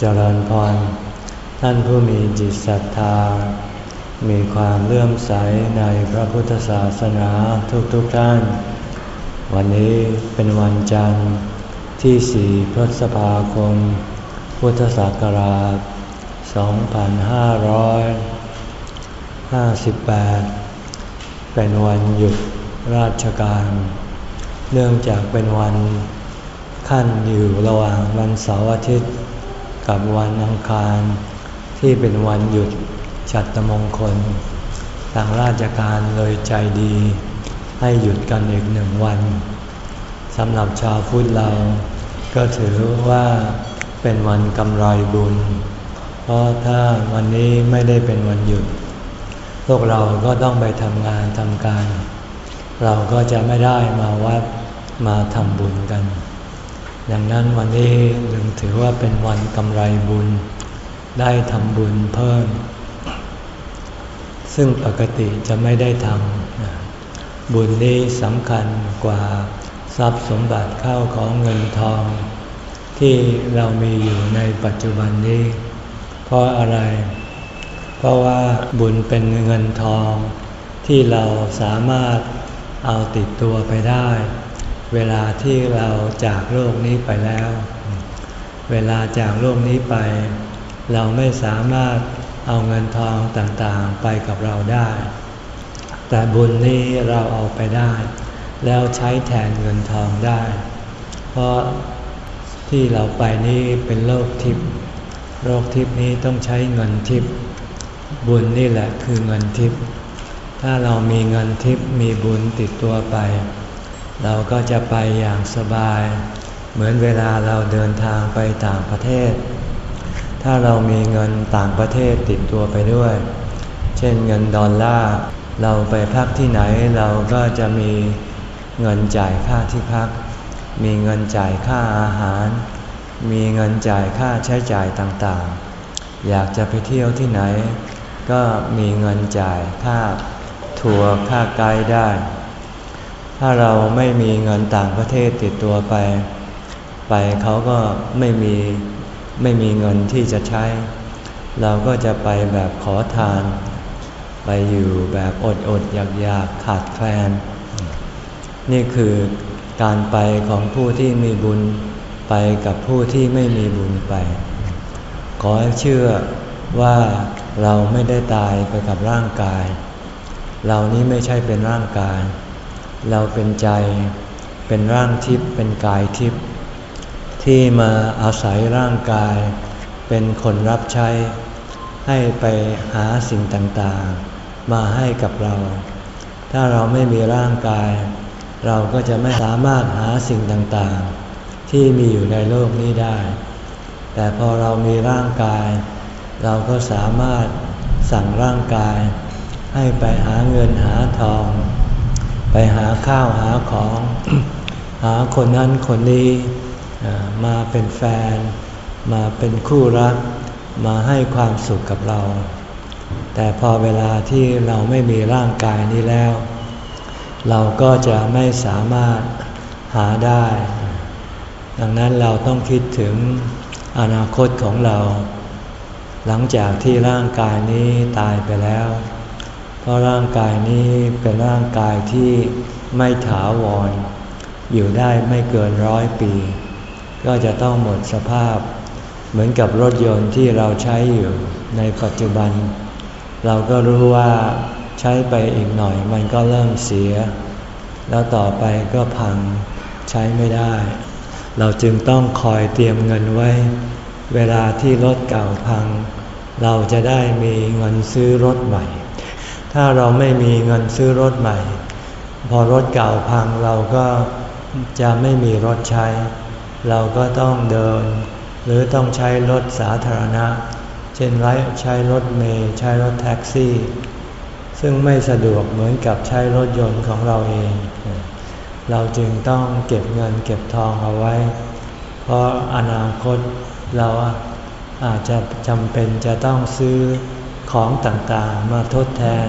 เจริญพร ท่านผู้มีจิตศรัทธา มีความเลื่อมใสในพระพุทธศาสนาทุกๆทท่าน วันนี้เป็นวันจันทร์ที่สี่พฤษภาคม พุทธศักราช 2558 เป็นวันหยุดราชการ เนื่องจากเป็นวันขั้นอยู่ระหว่างวันเสาร์อาทิตย์ กับวันอังคารที่เป็นวันหยุดฉัตรมงคล ทางราชการเลยใจดี ให้หยุดกันอีกหนึ่งวันสำหรับชาวพุทธเรา ก็ถือว่าเป็นวันกำไรบุญ เพราะถ้าวันนี้ไม่ได้เป็นวันหยุด พวกเราก็ต้องไปทำงานทำการ เราก็จะไม่ได้มาวัดมาทำบุญกัน ดังนั้นวันนี้จึงถือว่าเป็นวันกำไรบุญ ได้ทำบุญเพิ่ม ซึ่งปกติจะไม่ได้ทำบุญนี้สำคัญกว่าทรัพย์สมบัติเข้าของเงินทอง ที่เรามีอยู่ในปัจจุบันนี้ เพราะอะไร เพราะว่าบุญเป็นเงินทอง ที่เราสามารถเอาติดตัวไปได้ เวลาที่เราจากโลกนี้ไปแล้ว เวลาจากโลกนี้ไป เราไม่สามารถเอาเงินทองต่างๆไปกับเราได้ แต่บุญนี้เราเอาไปได้ แล้วใช้แทนเงินทองได้ เพราะที่เราไปนี้เป็นโลกทิพย์โลกทิพย์นี้ต้องใช้เงินทิพย์บุญนี่แหละคือเงินทิพย์ถ้าเรามีเงินทิพย์มีบุญติดตัวไป เราก็จะไปอย่างสบาย เหมือนเวลาเราเดินทางไปต่างประเทศ ถ้าเรามีเงินต่างประเทศติดตัวไปด้วย เช่นเงินดอลลาร์เราไปพักที่ไหนเราก็จะมีเงินจ่ายค่าที่พัก มีเงินจ่ายค่าอาหาร มีเงินจ่ายค่าใช้จ่ายต่างๆ อยากจะไปเที่ยวที่ไหน ก็มีเงินจ่ายค่าทัวร์ค่าไกด์ได้ ถ้าเราไม่มีเงินต่างประเทศติดตัวไป ไปเขาก็ไม่มีไม่มีเงินที่จะใช้ เราก็จะไปแบบขอทาน ไปอยู่แบบอดอดอยากอยากขาดแคลน นี่คือการไปของผู้ที่มีบุญไปกับผู้ที่ไม่มีบุญไป ขอให้เชื่อว่าเราไม่ได้ตายไปกับร่างกาย เรานี้ไม่ใช่เป็นร่างกาย เราเป็นใจ เป็นร่างทิพย์เป็นกายทิพย์ที่มาอาศัยร่างกาย เป็นคนรับใช้ ให้ไปหาสิ่งต่างๆ มาให้กับเรา ถ้าเราไม่มีร่างกาย เราก็จะไม่สามารถหาสิ่งต่างๆ ที่มีอยู่ในโลกนี้ได้ แต่พอเรามีร่างกาย เราก็สามารถสั่งร่างกาย ให้ไปหาเงินหาทอง ไปหาข้าวหาของ หาคนนั้นคนนี้มาเป็นแฟน มาเป็นคู่รัก มาให้ความสุขกับเรา แต่พอเวลาที่เราไม่มีร่างกายนี้แล้ว เราก็จะไม่สามารถหาได้ ดังนั้นเราต้องคิดถึงอนาคตของเรา หลังจากที่ร่างกายนี้ตายไปแล้ว พราะร่างกายนี้เป็นร่างกายที่ไม่ถาวร อยู่ได้ไม่เกินร้อยปี ก็จะต้องหมดสภาพ เหมือนกับรถยนต์ที่เราใช้อยู่ในปัจจุบัน เราก็รู้ว่าใช้ไปอีกหน่อยมันก็เริ่มเสีย แล้วต่อไปก็พังใช้ไม่ได้ เราจึงต้องคอยเตรียมเงินไว้ เวลาที่รถเก่าพัง เราจะได้มีเงินซื้อรถใหม่ ถ้าเราไม่มีเงินซื้อรถใหม่ พอรถเก่าพังเราก็จะไม่มีรถใช้ เราก็ต้องเดิน หรือต้องใช้รถสาธารณะ เช่นไรใช้รถเมล์ใช้รถแท็กซี่ ซึ่งไม่สะดวกเหมือนกับใช้รถยนต์ของเราเอง เราจึงต้องเก็บเงินเก็บทองเอาไว้ เพราะอนาคตเราอาจจะจำเป็นจะต้องซื้อ ของต่างๆมาทดแทน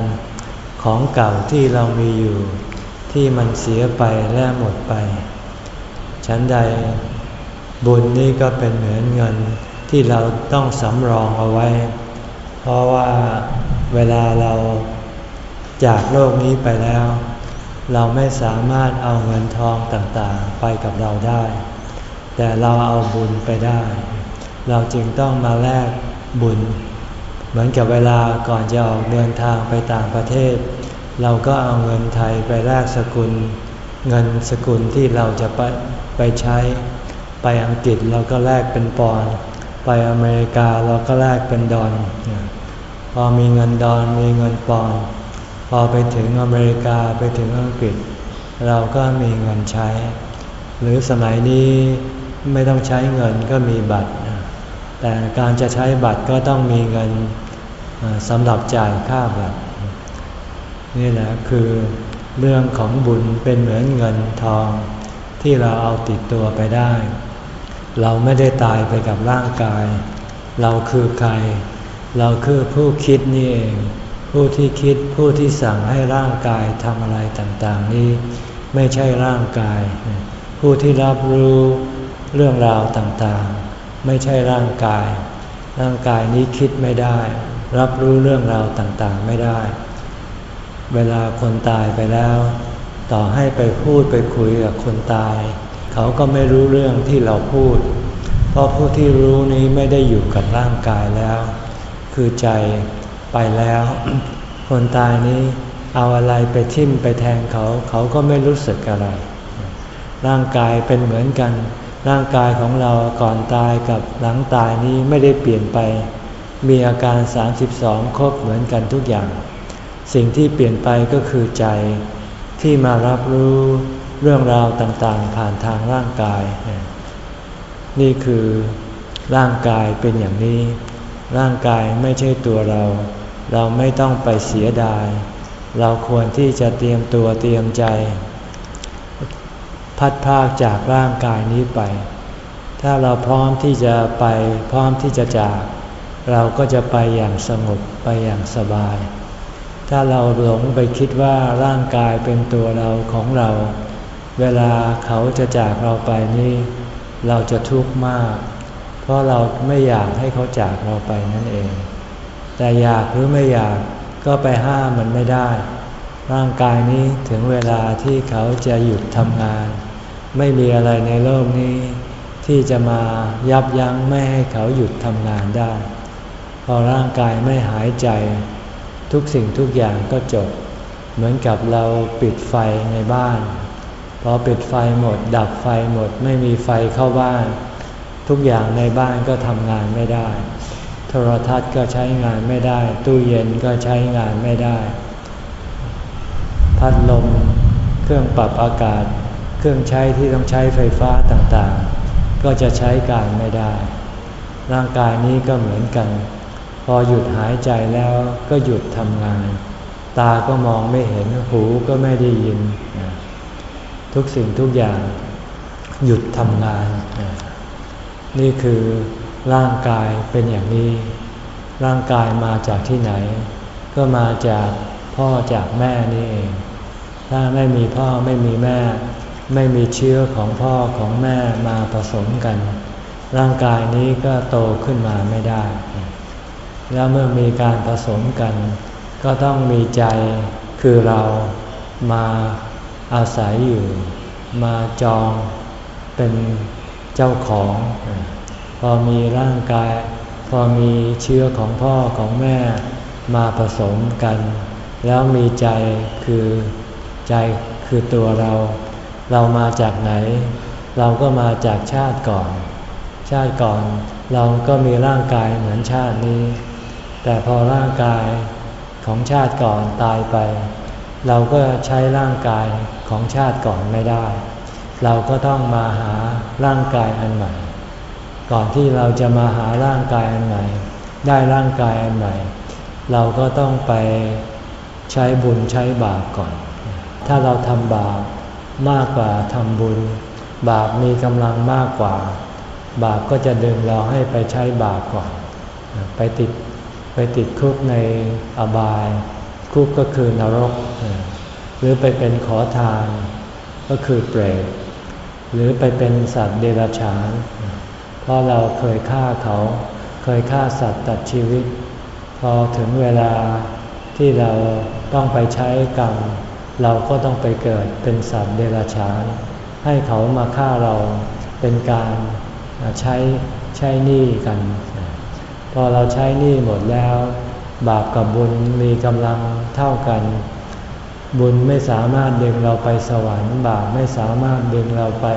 ของเก่าที่เรามีอยู่ ที่มันเสียไปและหมดไป ฉันใด บุญนี่ก็เป็นเหมือนเงินที่เราต้องสำรองเอาไว้ เพราะว่าเวลาเราจากโลกนี้ไปแล้ว เราไม่สามารถเอาเงินทองต่างๆไปกับเราได้ แต่เราเอาบุญไปได้ เราจึงต้องมาแลกบุญ มือนกับเวลาก่อนจะออกเดินทางไปต่างประเทศ เราก็เอาเงินไทยไปแลกสกุล เงินสกุลที่เราจะไปไปใช้ ไปอังกฤษเราก็แลกเป็นปอนด์ไปอเมริกาเราก็แลกเป็นดอลพอมีเงินดอนมีเงินปอนด์พอไปถึงอเมริกาไปถึงอังกฤษ เราก็มีเงินใช้ หรือสมัยนี้ไม่ต้องใช้เงินก็มีบัตร แต่การจะใช้บัตรก็ต้องมีเงิน สำหรับจ่ายค่าบัตรนี่แหละคือเรื่องของบุญเป็นเหมือนเงินทองที่เราเอาติดตัวไปได้ เราไม่ได้ตายไปกับร่างกาย เราคือใคร เราคือผู้คิดนี่เอง ผู้ที่คิดผู้ที่สั่งให้ร่างกายทำอะไรต่างๆนี้ ไม่ใช่ร่างกาย ผู้ที่รับรู้เรื่องราวต่างๆ ไม่ใช่ร่างกาย ร่างกายนี้คิดไม่ได้ รับรู้เรื่องราวต่างๆไม่ได้ เวลาคนตายไปแล้ว ต่อให้ไปพูดไปคุยกับคนตาย เขาก็ไม่รู้เรื่องที่เราพูด เพราะผู้ที่รู้นี้ไม่ได้อยู่กับร่างกายแล้ว คือใจไปแล้ว คนตายนี้เอาอะไรไปทิ่มไปแทงเขา เขาก็ไม่รู้สึกอะไร ร่างกายเป็นเหมือนกัน ร่างกายของเราก่อนตายกับหลังตายนี้ไม่ได้เปลี่ยนไป มีอาการ 32 ครบเหมือนกันทุกอย่าง สิ่งที่เปลี่ยนไปก็คือใจ ที่มารับรู้เรื่องราวต่างๆ ผ่านทางร่างกาย นี่คือร่างกายเป็นอย่างนี้ ร่างกายไม่ใช่ตัวเรา เราไม่ต้องไปเสียดาย เราควรที่จะเตรียมตัวเตรียมใจ พัดพากจากร่างกายนี้ไป ถ้าเราพร้อมที่จะไปพร้อมที่จะจาก เราก็จะไปอย่างสงบไปอย่างสบาย ถ้าเราหลงไปคิดว่าร่างกายเป็นตัวเราของเรา เวลาเขาจะจากเราไปนี่ เราจะทุกข์มาก เพราะเราไม่อยากให้เขาจากเราไปนั่นเอง แต่อยากหรือไม่อยากก็ไปห้ามมันไม่ได้ ร่างกายนี้ถึงเวลาที่เขาจะหยุดทำงาน ไม่มีอะไรในโลกนี้ ที่จะมายับยั้งไม่ให้เขาหยุดทำงานได้ พอร่างกายไม่หายใจ ทุกสิ่งทุกอย่างก็จบ เหมือนกับเราปิดไฟในบ้าน พอปิดไฟหมด ดับไฟหมดไม่มีไฟเข้าบ้าน ทุกอย่างในบ้านก็ทำงานไม่ได้ โทรทัศน์ก็ใช้งานไม่ได้ ตู้เย็นก็ใช้งานไม่ได้ พัดลม เครื่องปรับอากาศ เครื่องใช้ที่ต้องใช้ไฟฟ้าต่างๆ ก็จะใช้การไม่ได้ ร่างกายนี้ก็เหมือนกัน พอหยุดหายใจแล้วก็หยุดทำงาน ตาก็มองไม่เห็นหูก็ไม่ได้ยิน ทุกสิ่งทุกอย่างหยุดทำงาน นี่คือร่างกายเป็นอย่างนี้ ร่างกายมาจากที่ไหน ก็มาจากพ่อจากแม่นี่เอง ถ้าไม่มีพ่อไม่มีแม่ ไม่มีเชื้อของพ่อของแม่มาผสมกัน ร่างกายนี้ก็โตขึ้นมาไม่ได้ แล้วเมื่อมีการผสมกัน ก็ต้องมีใจคือเรามาอาศัยอยู่ มาจองเป็นเจ้าของ พอมีร่างกาย พอมีเชื้อของพ่อของแม่มาผสมกัน แล้วมีใจคือใจคือตัวเรา เรามาจากไหน เราก็มาจากชาติก่อน ชาติก่อนเราก็มีร่างกายเหมือนชาตินี้ แต่พอร่างกายของชาติก่อนตายไป เราก็ใช้ร่างกายของชาติก่อนไม่ได้ เราก็ต้องมาหาร่างกายอันใหม่ ก่อนที่เราจะมาหาร่างกายอันใหม่ ได้ร่างกายอันใหม่ เราก็ต้องไปใช้บุญใช้บาปก่อน ถ้าเราทำบาปมากกว่าทำบุญ บาปมีกำลังมากกว่า บาปก็จะดึงเราให้ไปใช้บาปก่อน ไปติด ไปติดคุกในอบาย คุกก็คือนรก หรือไปเป็นขอทานก็คือเปรตหรือไปเป็นสัตว์เดรัจฉาน เพราะเราเคยฆ่าเขา เคยฆ่าสัตว์ตัดชีวิต พอถึงเวลาที่เราต้องไปใช้กรรม เราก็ต้องไปเกิดเป็นสัตว์เดรัจฉาน ให้เขามาฆ่าเราเป็นการใช้ใช้หนี้กัน อเราใช้หนี้หมดแล้ว บาปกับบุญมีกำลังเท่ากัน บุญไม่สามารถดึงเราไปสวรรค์ บาปไม่สามารถดึงเราไป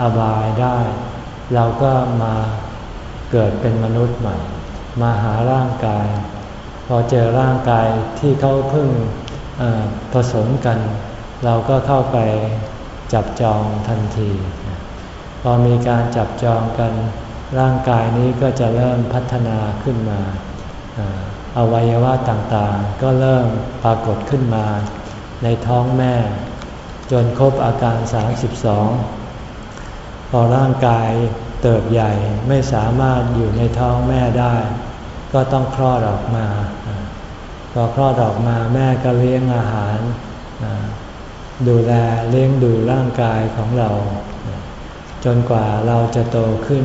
อบายได้ เราก็มาเกิดเป็นมนุษย์ใหม่ มาหาร่างกาย พอเจอร่างกายที่เขาเพิ่งผสมกัน เราก็เข้าไปจับจองทันที พอมีการจับจองกัน ร่างกายนี้ก็จะเริ่มพัฒนาขึ้นมาอวัยวะต่างๆ ก็เริ่มปรากฏขึ้นมา ในท้องแม่ จนครบอาการ 32 พอร่างกายเติบใหญ่ไม่สามารถอยู่ในท้องแม่ได้ ก็ต้องคลอดออกมา พอคลอดออกมาแม่ก็เลี้ยงอาหาร ดูแลเลี้ยงดูร่างกายของเรา จนกว่าเราจะโตขึ้น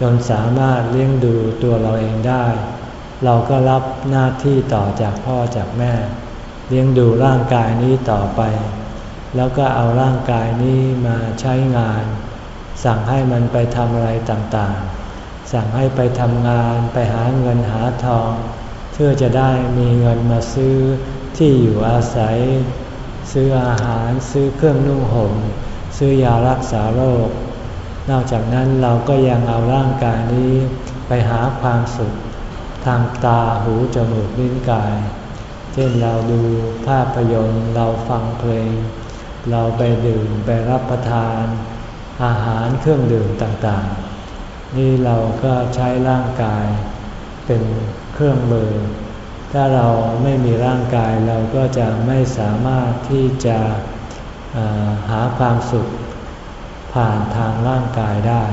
จนสามารถเลี้ยงดูตัวเราเองได้ เราก็รับหน้าที่ต่อจากพ่อจากแม่ เลี้ยงดูร่างกายนี้ต่อไป แล้วก็เอาร่างกายนี้มาใช้งาน สั่งให้มันไปทำอะไรต่างๆ สั่งให้ไปทำงานไปหาเงินหาทอง เพื่อจะได้มีเงินมาซื้อที่อยู่อาศัย ซื้ออาหารซื้อเครื่องนุ่งหม่มซื้อยารักษาโรค นอกจากนั้นเราก็ยังเอาร่างกายนี้ไปหาความสุข ทางตาหูจมูกลิ้นกาย เช่นเราดูภาพยนตร์เราฟังเพลง เราไปดื่มไปรับประทาน อาหารเครื่องดื่มต่างๆ นี่เราก็ใช้ร่างกายเป็นเครื่องมือ ถ้าเราไม่มีร่างกายเราก็จะไม่สามารถที่จะหาความสุข ผ่านทางร่างกายได้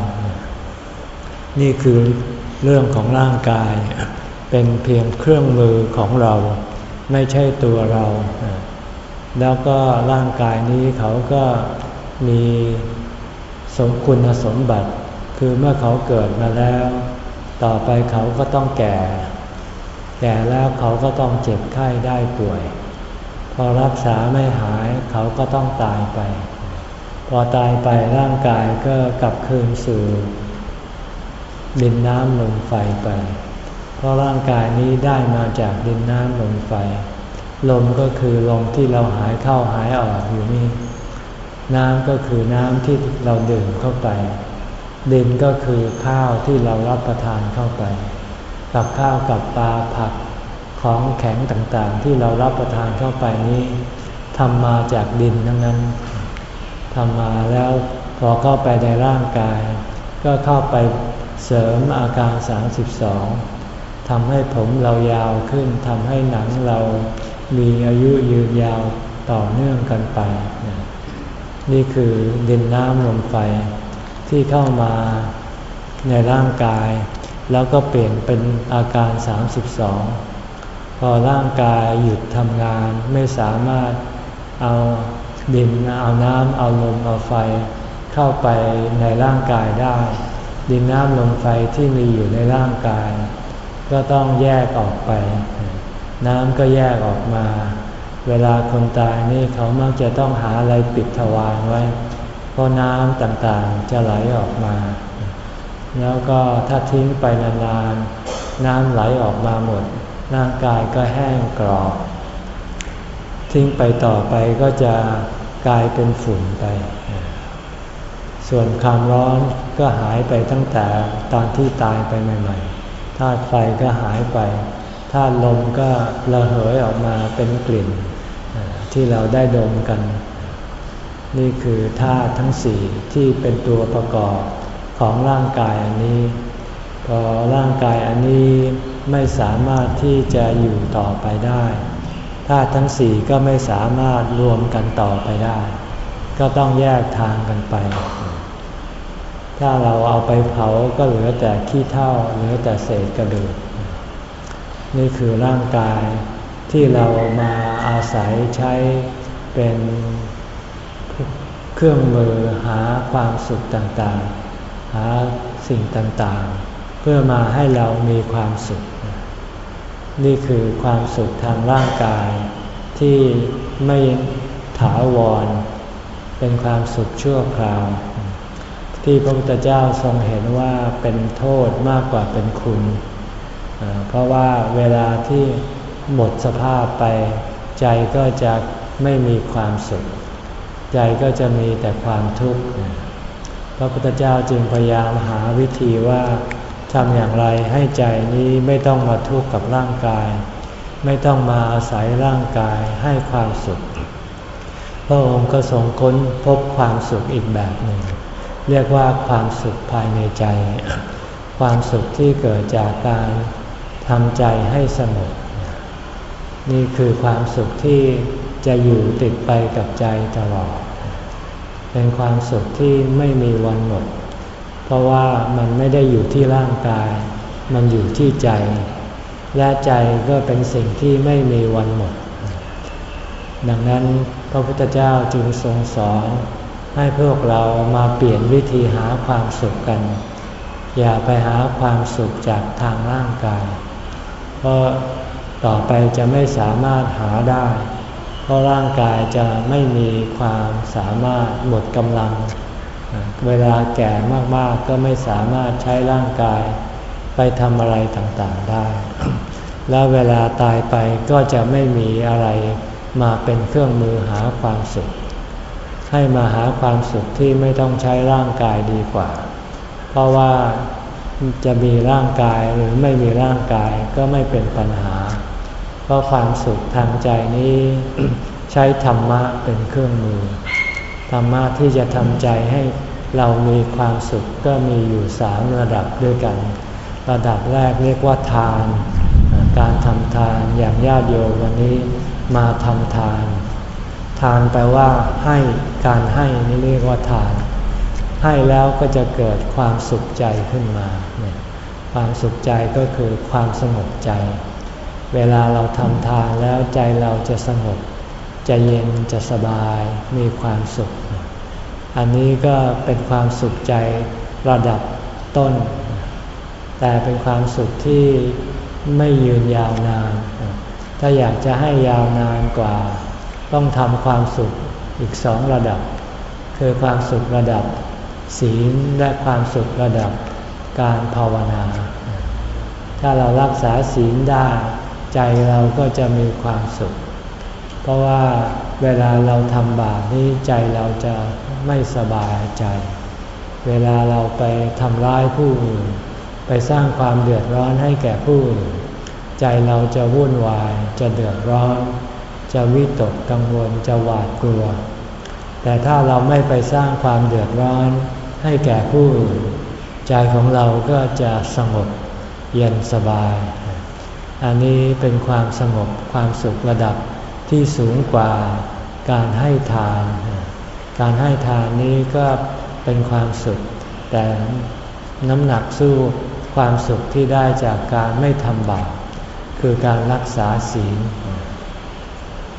นี่คือเรื่องของร่างกาย เป็นเพียงเครื่องมือของเรา ไม่ใช่ตัวเรา แล้วก็ร่างกายนี้เขาก็มีสมคุณสมบัติ คือเมื่อเขาเกิดมาแล้ว ต่อไปเขาก็ต้องแก่ แก่แล้วเขาก็ต้องเจ็บไข้ได้ป่วย พอรักษาไม่หายเขาก็ต้องตายไป พอตายไปร่างกายก็กลับคืนสู่ดินน้ำลมไฟไป เพราะร่างกายนี้ได้มาจากดินน้ำลมไฟ ลมก็คือลมที่เราหายเข้าหายออกอยู่นี่ น้ำก็คือน้ำที่เราดื่มเข้าไป ดินก็คือข้าวที่เรารับประทานเข้าไป กับข้าวกับปลาผักของแข็งต่างๆ ที่เรารับประทานเข้าไปนี้ทำมาจากดินทั้งนั้น ทำมาแล้วพอเข้าไปในร่างกาย ก็เข้าไปเสริมอาการ 32ทำให้ผมเรายาวขึ้นทำให้หนังเรามีอายุยืนยาวต่อเนื่องกันไป นี่คือดินน้ำลมไฟที่เข้ามาในร่างกาย แล้วก็เปลี่ยนเป็นอาการ 32 พอร่างกายหยุดทำงานไม่สามารถเอา ดินเอาน้ำเอาลมเอาไฟ เข้าไปในร่างกายได้ ดินน้ำลมไฟที่มีอยู่ในร่างกาย ก็ต้องแยกออกไป น้ำก็แยกออกมา เวลาคนตายนี่เขามักจะต้องหาอะไรปิดทวารไว้ เพราะน้ำต่างๆจะไหลออกมา แล้วก็ถ้าทิ้งไปนานๆ น้ำไหลออกมาหมด ร่างกายก็แห้งกรอบทิ้งไปต่อไปก็จะ กลายเป็นฝุ่นไป ส่วนความร้อนก็หายไปตั้งแต่ตอนที่ตายไปใหม่ๆธาตุไฟก็หายไปธาตุลมก็ระเหยออกมาเป็นกลิ่น ที่เราได้ดมกัน นี่คือธาตุทั้งสี่ที่เป็นตัวประกอบของร่างกายอันนี้ พอร่างกายอันนี้ไม่สามารถที่จะอยู่ต่อไปได้ ธาตุทั้งสี่ก็ไม่สามารถรวมกันต่อไปได้ ก็ต้องแยกทางกันไป ถ้าเราเอาไปเผาก็เหลือแต่ขี้เท่าเหลือแต่เศษกระดูก นี่คือร่างกายที่เรามาอาศัยใช้เป็นเครื่องมือหาความสุขต่างๆ หาสิ่งต่างๆ เพื่อมาให้เรามีความสุข นี่คือความสุขทางร่างกาย ที่ไม่ถาวร เป็นความสุขชั่วคราว ที่พระพุทธเจ้าทรงเห็นว่าเป็นโทษมากกว่าเป็นคุณ เพราะว่าเวลาที่หมดสภาพไป ใจก็จะไม่มีความสุข ใจก็จะมีแต่ความทุกข์พระพุทธเจ้าจึงพยายามหาวิธีว่า ทำอย่างไรให้ใจนี้ไม่ต้องมาทุกข์กับร่างกาย ไม่ต้องมาอาศัยร่างกายให้ความสุข พระองค์ก็ทรงค้นพบความสุขอีกแบบหนึ่ง เรียกว่าความสุขภายในใจ ความสุขที่เกิดจากการทำใจให้สงบนี่คือความสุขที่จะอยู่ติดไปกับใจตลอด เป็นความสุขที่ไม่มีวันหมด เพราะว่ามันไม่ได้อยู่ที่ร่างกาย มันอยู่ที่ใจ และใจก็เป็นสิ่งที่ไม่มีวันหมด ดังนั้นพระพุทธเจ้าจึงทรงสอนให้พวกเรามาเปลี่ยนวิธีหาความสุขกัน อย่าไปหาความสุขจากทางร่างกาย เพราะต่อไปจะไม่สามารถหาได้ เพราะร่างกายจะไม่มีความสามารถหมดกำลัง เวลาแก่มากๆก็ไม่สามารถใช้ร่างกาย ไปทำอะไรต่างๆได้ แล้วเวลาตายไปก็จะไม่มีอะไรมาเป็นเครื่องมือหาความสุข ให้มาหาความสุขที่ไม่ต้องใช้ร่างกายดีกว่า เพราะว่าจะมีร่างกายหรือไม่มีร่างกายก็ไม่เป็นปัญหา เพราะความสุขทางใจนี้ใช้ธรรมะเป็นเครื่องมือ ธรรมะที่จะทำใจให้ เรามีความสุขก็มีอยู่สามระดับด้วยกัน ระดับแรกเรียกว่าทาน การทำทานอย่างญาติโยมวันนี้มาทำทาน ทานแปลว่าให้การให้นี่เรียกว่าทาน ให้แล้วก็จะเกิดความสุขใจขึ้นมาความสุขใจก็คือความสงบใจ เวลาเราทำทานแล้วใจเราจะสงบ จะเย็นจะสบายมีความสุข อันนี้ก็เป็นความสุขใจระดับต้น แต่เป็นความสุขที่ไม่ยืนยาวนาน ถ้าอยากจะให้ยาวนานกว่า ต้องทำความสุขอีกสองระดับ คือความสุขระดับ ศีลและความสุขระดับการภาวนา ถ้าเรารักษาศีลได้ ใจเราก็จะมีความสุข เพราะว่าเวลาเราทำบาปนี้ใจเราจะ ไม่สบายใจ เวลาเราไปทำร้ายผู้อื่น ไปสร้างความเดือดร้อนให้แก่ผู้อื่น ใจเราจะวุ่นวาย จะเดือดร้อน จะวิตกกังวล จะหวาดกลัว แต่ถ้าเราไม่ไปสร้างความเดือดร้อนให้แก่ผู้อื่น ใจของเราก็จะสงบเย็นสบาย อันนี้เป็นความสงบความสุขระดับที่สูงกว่าการให้ทาน การให้ทานนี้ก็เป็นความสุข แต่น้ำหนักสู้ความสุขที่ได้จากการไม่ทำบาปคือการรักษาศีล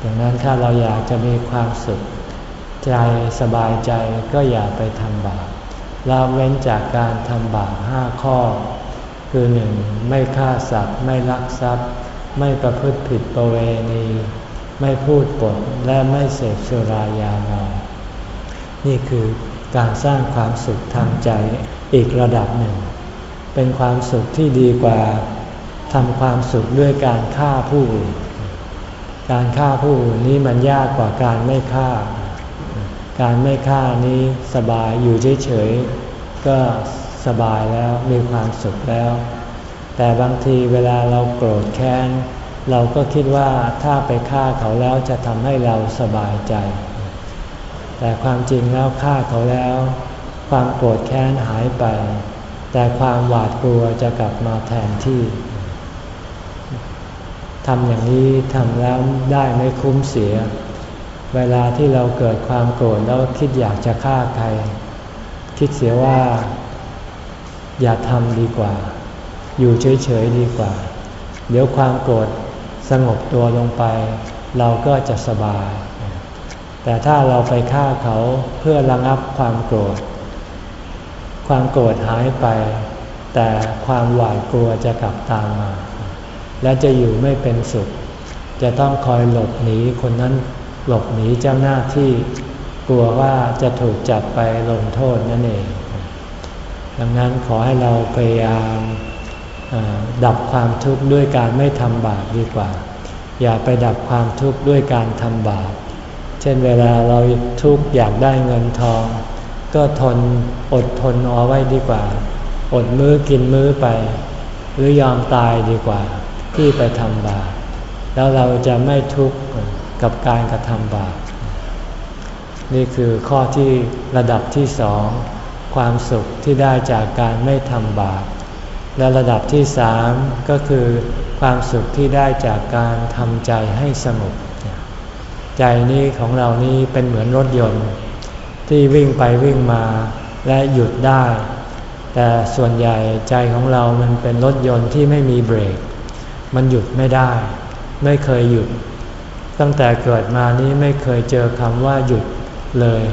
ดังนั้นถ้าเราอยากจะมีความสุข ใจสบายใจก็อย่าไปทำบาปละเว้นจากการทำบาปห้าข้อ คือหนึ่งไม่ฆ่าสัตว์ไม่ลักทรัพย์ ไม่ประพฤติผิดประเวณี ไม่พูดปดและไม่เสพสุรายาเมา นี่คือการสร้างความสุขทางใจอีกระดับหนึ่ง เป็นความสุขที่ดีกว่าทำความสุขด้วยการฆ่าผู้อื่นการฆ่าผู้อื่นนี้มันยากกว่าการไม่ฆ่า การไม่ฆ่านี้สบายอยู่เฉยๆก็สบายแล้วมีความสุขแล้ว แต่บางทีเวลาเราโกรธแค้น เราก็คิดว่าถ้าไปฆ่าเขาแล้วจะทำให้เราสบายใจ แต่ความจริงแล้วฆ่าเขาแล้ว ความโกรธแค้นหายไป แต่ความหวาดกลัวจะกลับมาแทนที่ทำอย่างนี้ทำแล้วได้ไม่คุ้มเสีย เวลาที่เราเกิดความโกรธแล้วคิดอยากจะฆ่าใคร คิดเสียว่า อย่าทำดีกว่า อยู่เฉยๆดีกว่า เดี๋ยวความโกรธสงบตัวลงไป เราก็จะสบาย แต่ถ้าเราไปฆ่าเขาเพื่อระงับความโกรธ ความโกรธหายไป แต่ความหวาดกลัวจะกลับตามมา และจะอยู่ไม่เป็นสุข จะต้องคอยหลบหนีคนนั้นหลบหนีเจ้าหน้าที่กลัวว่าจะถูกจับไปลงโทษนั่นเอง ดังนั้นขอให้เราพยายามดับความทุกข์ด้วยการไม่ทำบาปดีกว่า อย่าไปดับความทุกข์ด้วยการทำบาป เช่นเวลาเราทุกข์อยากได้เงินทอง ก็ทนอดทนเอาไว้ดีกว่า อดมื้อกินมื้อไป หรือยอมตายดีกว่า ที่ไปทำบาปแล้วเราจะไม่ทุกข์กับการกระทำบาปนี่คือข้อที่ระดับที่สองความสุขที่ได้จากการไม่ทำบาปและระดับที่สามก็คือความสุขที่ได้จากการทำใจให้สงบ ใจนี้ของเรานี้เป็นเหมือนรถยนต์ ที่วิ่งไปวิ่งมาและหยุดได้ แต่ส่วนใหญ่ใจของเรามันเป็นรถยนต์ที่ไม่มีเบรก มันหยุดไม่ได้ ไม่เคยหยุด ตั้งแต่เกิดมานี้ไม่เคยเจอคำว่าหยุดเลย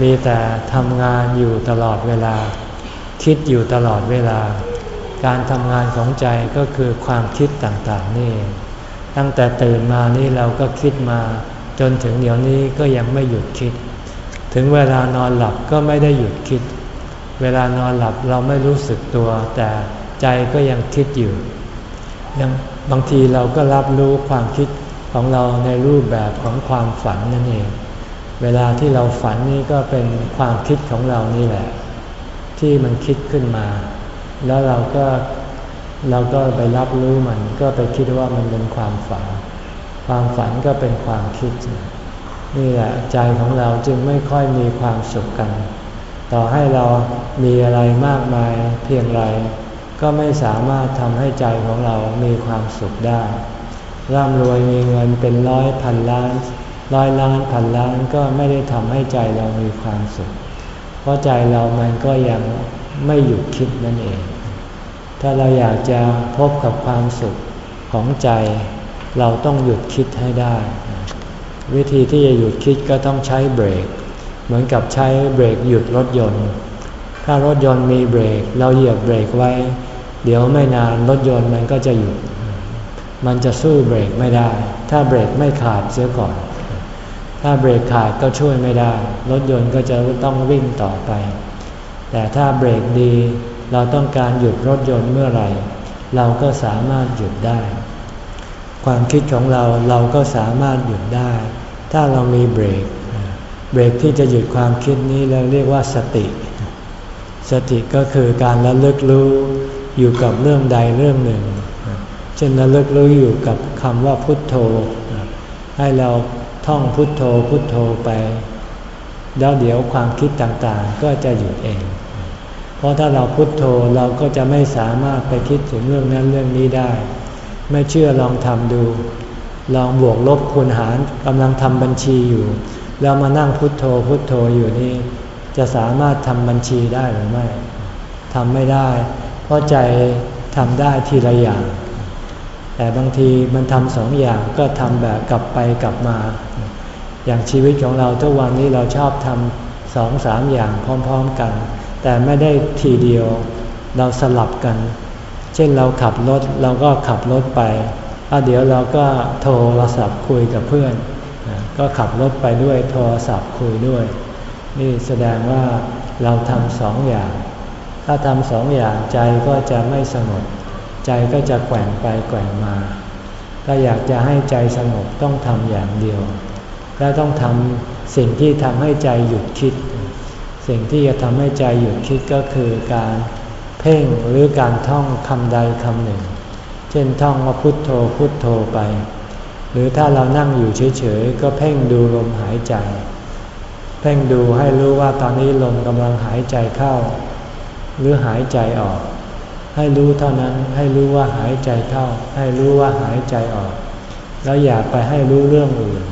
มีแต่ทำงานอยู่ตลอดเวลา คิดอยู่ตลอดเวลา การทำงานของใจก็คือความคิดต่างๆนี่ตั้งแต่ตื่นมานี่เราก็คิดมา จนถึงเดี๋ยวนี้ก็ยังไม่หยุดคิด ถึงเวลานอนหลับก็ไม่ได้หยุดคิด เวลานอนหลับเราไม่รู้สึกตัว แต่ใจก็ยังคิดอยู่ยังบางทีเราก็รับรู้ความคิดของเราในรูปแบบของความฝันนั่นเอง เวลาที่เราฝันนี่ก็เป็นความคิดของเรานี่แหละ ที่มันคิดขึ้นมา แล้วเราก็เราก็ไปรับรู้มันก็ไปคิดว่ามันเป็นความฝัน ความฝันก็เป็นความคิด นี่แหละใจของเราจึงไม่ค่อยมีความสุขกัน ต่อให้เรามีอะไรมากมายเพียงไร ก็ไม่สามารถทำให้ใจของเรามีความสุขได้ร่ำรวยมีเงินเป็นร้อยพันล้านร้อยล้านพันล้านก็ไม่ได้ทำให้ใจเรามีความสุข เพราะใจเรามันก็ยังไม่หยุดคิดนั่นเอง ถ้าเราอยากจะพบกับความสุขของใจ เราต้องหยุดคิดให้ได้ วิธีที่จะหยุดคิดก็ต้องใช้เบรก เหมือนกับใช้เบรกหยุดรถยนต์ ถ้ารถยนต์มีเบรก เราเหยียบเบรกไว้ เดี๋ยวไม่นานรถยนต์มันก็จะหยุด มันจะสู้เบรกไม่ได้ ถ้าเบรกไม่ขาดเสียก่อน ถ้าเบรกขาดก็ช่วยไม่ได้ รถยนต์ก็จะต้องวิ่งต่อไป แต่ถ้าเบรกดี เราต้องการหยุดรถยนต์เมื่อไหร่ เราก็สามารถหยุดได้ ความคิดของเราเราก็สามารถหยุดได้ ถ้าเรามีเบรก เบรกที่จะหยุดความคิดนี้เราเรียกว่าสติ สติก็คือการระลึกรู้อยู่กับเรื่องใดเรื่องหนึ่ง เช่นระลึกรู้อยู่กับคำว่าพุทโธ ให้เราท่องพุทโธพุทโธไป แล้วเดี๋ยวความคิดต่างๆ ก็จะหยุดเอง เพราะถ้าเราพุทโธเราก็จะไม่สามารถไปคิดถึงเรื่องนั้นเรื่องนี้ได้ ไม่เชื่อลองทำดู ลองบวกลบคูณหารกำลังทำบัญชีอยู่ แล้วมานั่งพุทโธพุทโธอยู่นี่ จะสามารถทำบัญชีได้หรือไม่ทำไม่ได้ เพราะใจทำได้ทีละอย่าง แต่บางทีมันทำสองอย่างก็ทำแบบกลับไปกลับมา อย่างชีวิตของเราทุกวันนี้เราชอบทำสองสามอย่างพร้อม ๆกัน แต่ไม่ได้ทีเดียวเราสลับกัน ช่นเราขับรถเราก็ขับรถไปแล้วเดี๋ยวเราก็โทรศัพท์คุยกับเพื่อน ก็ขับรถไปด้วยโทรศัพท์คุยด้วย นี่แสดงว่าเราทำสองอย่าง ถ้าทำสองอย่างใจก็จะไม่สงบใจก็จะแกว่งไปแกว่งมา ถ้าอยากจะให้ใจสงบต้องทำอย่างเดียว และต้องทำสิ่งที่ทำให้ใจหยุดคิด สิ่งที่จะทำให้ใจหยุดคิดก็คือการ เพ่งหรือการท่องคำใดคำหนึ่ง เช่นท่องว่าพุทโธพุทโธไป หรือถ้าเรานั่งอยู่เฉยๆ ก็เพ่งดูลมหายใจ เพ่งดูให้รู้ว่าตอนนี้ลมกำลังหายใจเข้า หรือหายใจออก ให้รู้เท่านั้นให้รู้ว่าหายใจเข้า ให้รู้ว่าหายใจออก แล้วอย่าไปให้รู้เรื่องอื่น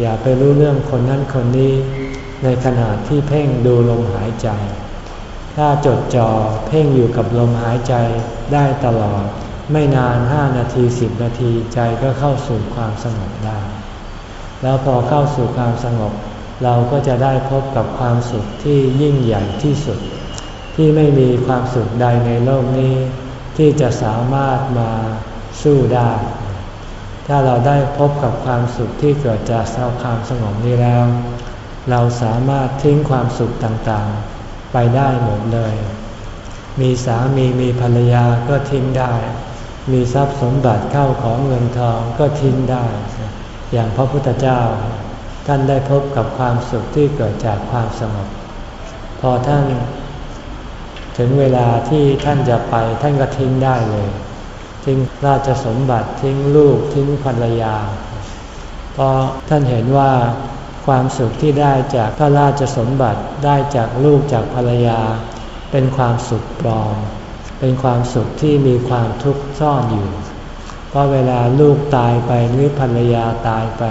อย่าไปรู้เรื่องคนนั้นคนนี้ ในขณะที่เพ่งดูลมหายใจ ถ้าจดจ่อเพ่งอยู่กับลมหายใจได้ตลอด ไม่นานห้านาทีสิบนาทีใจก็เข้าสู่ความสงบได้ แล้วพอเข้าสู่ความสงบ เราก็จะได้พบกับความสุขที่ยิ่งใหญ่ที่สุด ที่ไม่มีความสุขใดในโลกนี้ ที่จะสามารถมาสู้ได้ ถ้าเราได้พบกับความสุขที่เกิดจากความสงบนี้แล้ว เราสามารถทิ้งความสุขต่างๆ ไปได้หมดเลย มีสามีมีภรรยาก็ทิ้งได้ มีทรัพย์สมบัติเข้าของเงินทองก็ทิ้งได้ อย่างพระพุทธเจ้า ท่านได้พบกับความสุขที่เกิดจากความสงบ พอท่านถึงเวลาที่ท่านจะไปท่านก็ทิ้งได้เลย ทิ้งราชสมบัติทิ้งลูกทิ้งภรรยา เพราะท่านเห็นว่า ความสุขที่ได้จากพระราชสมบัติได้จากลูกจากภรรยา เป็นความสุขปลอม เป็นความสุขที่มีความทุกข์ซ่อนอยู่ เพราะเวลาลูกตายไปหรือภรรยาตายไป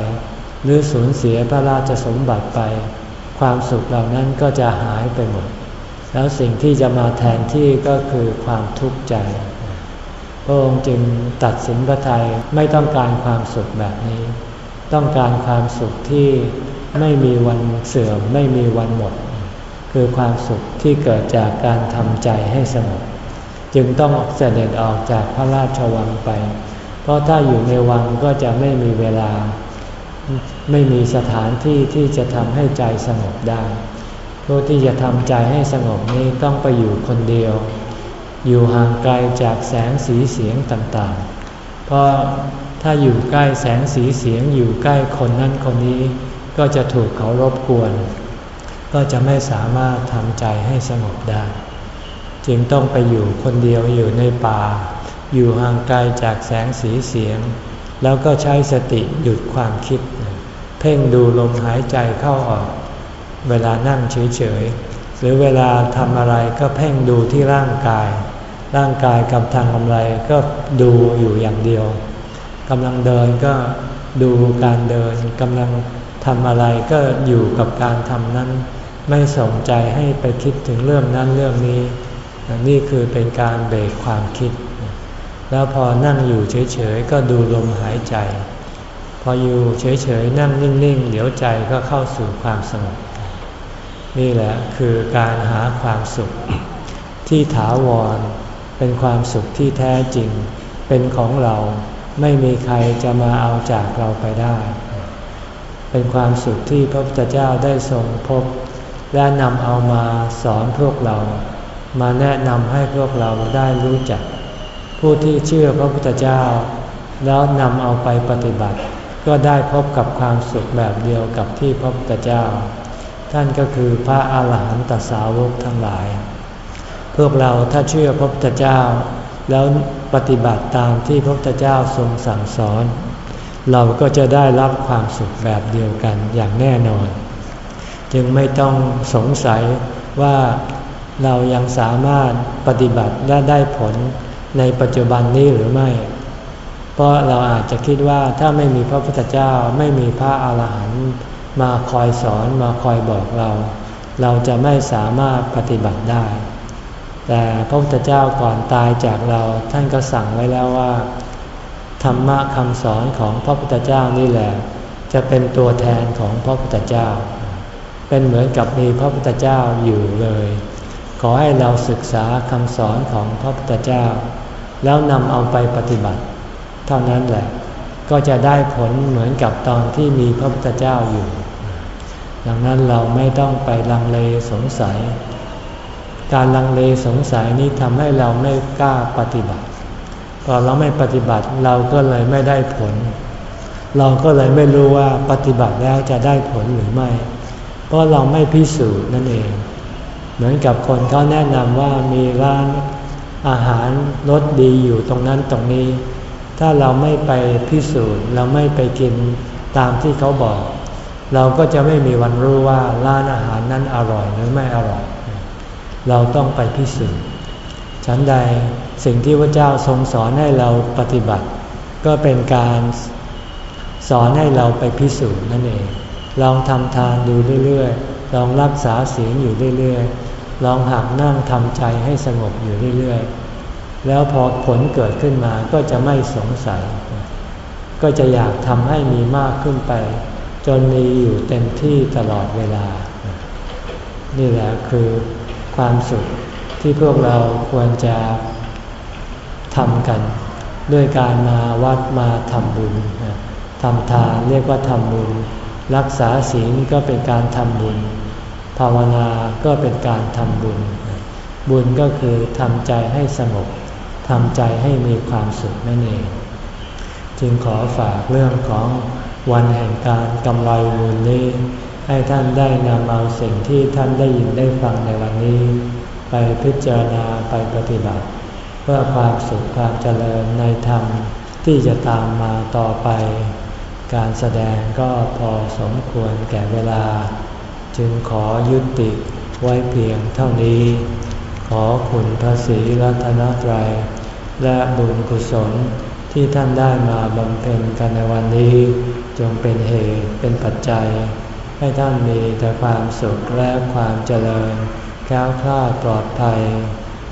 หรือสูญเสียพระราชสมบัติไป ความสุขเหล่านั้นก็จะหายไปหมด แล้วสิ่งที่จะมาแทนที่ก็คือความทุกข์ใจพระองค์จึงตัดสินพระทัยไม่ต้องการความสุขแบบนี้ ต้องการความสุขที่ ไม่มีวันเสื่อมไม่มีวันหมด คือความสุขที่เกิดจากการทำใจให้สงบจึงต้องเสด็จออกจากพระราชวังไป เพราะถ้าอยู่ในวังก็จะไม่มีเวลา ไม่มีสถานที่ที่จะทำให้ใจสงบได้ผู้ที่จะทำใจให้สงบนี้ต้องไปอยู่คนเดียว อยู่ห่างไกลจากแสงสีเสียงต่างๆ เพราะถ้าอยู่ใกล้แสงสีเสียงอยู่ใกล้คนนั้นคนนี้ ก็จะถูกเขารบกวน ก็จะไม่สามารถทำใจให้สงบได้ จึงต้องไปอยู่คนเดียวอยู่ในป่า อยู่ห่างไกลจากแสงสีเสียง แล้วก็ใช้สติหยุดความคิด เพ่งดูลมหายใจเข้าออก เวลานั่งเฉยๆ หรือเวลาทำอะไรก็เพ่งดูที่ร่างกาย ร่างกายกับทางกำไรก็ดูอยู่อย่างเดียวกำลังเดินก็ดูการเดินกำลัง ทำอะไรก็อยู่กับการทำนั้น ไม่สนใจให้ไปคิดถึงเรื่องนั้นเรื่องนี้ นี่คือเป็นการเบรกความคิด แล้วพอนั่งอยู่เฉยๆก็ดูลมหายใจ พออยู่เฉยๆนั่งนิ่งๆ เดี๋ยวใจก็เข้าสู่ความสงบนี่แหละคือการหาความสุข ที่ถาวร เป็นความสุขที่แท้จริง เป็นของเราไม่มีใครจะมาเอาจากเราไปได้ เป็นความสุขที่พระพุทธเจ้าได้ทรงพบ และนำเอามาสอนพวกเรา มาแนะนำให้พวกเราได้รู้จัก ผู้ที่เชื่อพระพุทธเจ้า แล้วนำเอาไปปฏิบัติ ก็ได้พบกับความสุขแบบเดียวกับที่พระพุทธเจ้า ท่านก็คือพระอาหารหันตสาวกทั้งหลาย พวกเราถ้าเชื่อพระพุทธเจ้า แล้วปฏิบัติตามที่พระพุทธเจ้าทรงสั่งสอน เราก็จะได้รับความสุขแบบเดียวกันอย่างแน่นอน จึงไม่ต้องสงสัยว่าเรายังสามารถปฏิบัติและได้ผลในปัจจุบันนี้หรือไม่ เพราะเราอาจจะคิดว่าถ้าไม่มีพระพุทธเจ้าไม่มีพระอาหารหันต์มาคอยสอนมาคอยบอกเรา เราจะไม่สามารถปฏิบัติได้ แต่พระพุทธเจ้าก่อนตายจากเราท่านก็สั่งไว้แล้วว่า ธรรมะคำสอนของพระพุทธเจ้านี่แหละ จะเป็นตัวแทนของพระพุทธเจ้า เป็นเหมือนกับมีพระพุทธเจ้าอยู่เลย ขอให้เราศึกษาคำสอนของพระพุทธเจ้า แล้วนำเอาไปปฏิบัติ เท่านั้นแหละ ก็จะได้ผลเหมือนกับตอนที่มีพระพุทธเจ้าอยู่ ดังนั้นเราไม่ต้องไปลังเลสงสัย การลังเลสงสัยนี้ทำให้เราไม่กล้าปฏิบัติ พอเราไม่ปฏิบัติเราก็เลยไม่ได้ผล เราก็เลยไม่รู้ว่าปฏิบัติแล้วจะได้ผลหรือไม่ เพราะเราไม่พิสูจน์นั่นเอง เหมือนกับคนเขาแนะนำว่ามีร้านอาหารรสดีอยู่ตรงนั้นตรงนี้ ถ้าเราไม่ไปพิสูจน์ เราไม่ไปกินตามที่เขาบอก เราก็จะไม่มีวันรู้ว่าร้านอาหารนั้นอร่อยหรือไม่อร่อย เราต้องไปพิสูจน์ฉันใด สิ่งที่พระเจ้าทรงสอนให้เราปฏิบัติ ก็เป็นการสอนให้เราไปพิสูจน์นั่นเอง ลองทำทานดูเรื่อยๆ ลองรักษาศีลอยู่เรื่อยๆ ลองหักนั่งทำใจให้สงบอยู่เรื่อยๆ แล้วพอผลเกิดขึ้นมาก็จะไม่สงสัย ก็จะอยากทำให้มีมากขึ้นไป จนมีอยู่เต็มที่ตลอดเวลา นี่แหละคือความสุขที่พวกเราควรจะ ทำกัน ด้วยการมาวัดมาทำบุญทำทานเรียกว่าทำบุญ รักษาศีลก็เป็นการทำบุญ ภาวนาก็เป็นการทำบุญ บุญก็คือทำใจให้สงบทำใจให้มีความสุขนั่นเอง จึงขอฝากเรื่องของวันแห่งการกำไรบุญนี้ ให้ท่านได้นำเอาสิ่งที่ท่านได้ยินได้ฟังในวันนี้ ไปพิจารณาไปปฏิบัติ เพื่อความสุขความเจริญในธรรมที่จะตามมาต่อไป การแสดงก็พอสมควรแก่เวลา จึงขอยุติไว้เพียงเท่านี้ ขอคุณพระศรีรัตนตรัย และบุญกุศลที่ท่านได้มาบำเพ็ญกันในวันนี้ จงเป็นเหตุเป็นปัจจัย ให้ท่านมีแต่ความสุขและความเจริญแก้วคลาดปลอดภัย